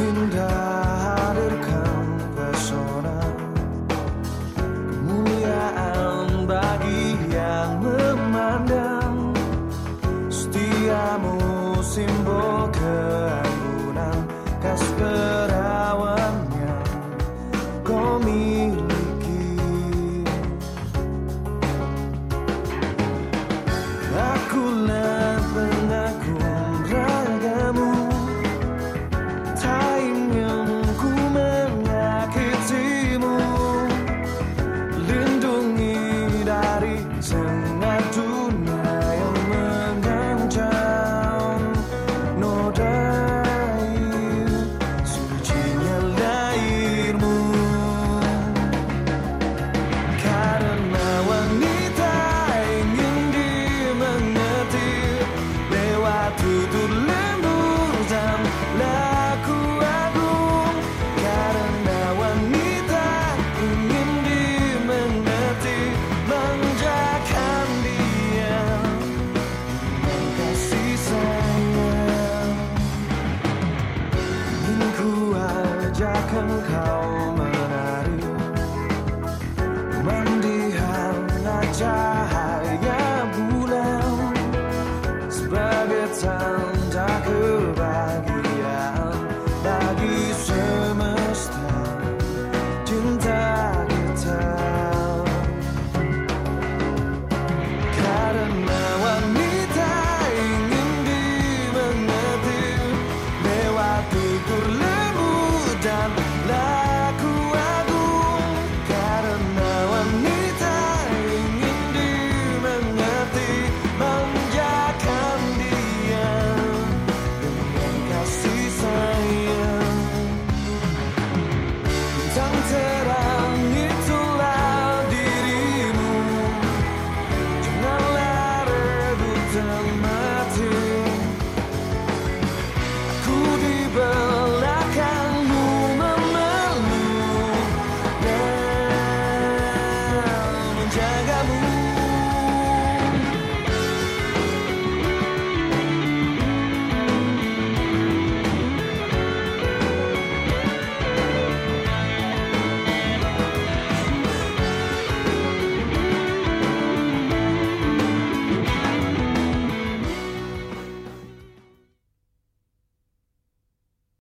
indah hadirkan pesona Kemuliaan bagi yang memandang Setiamu simbol keanggunan Kas perawannya kau miliki. Aku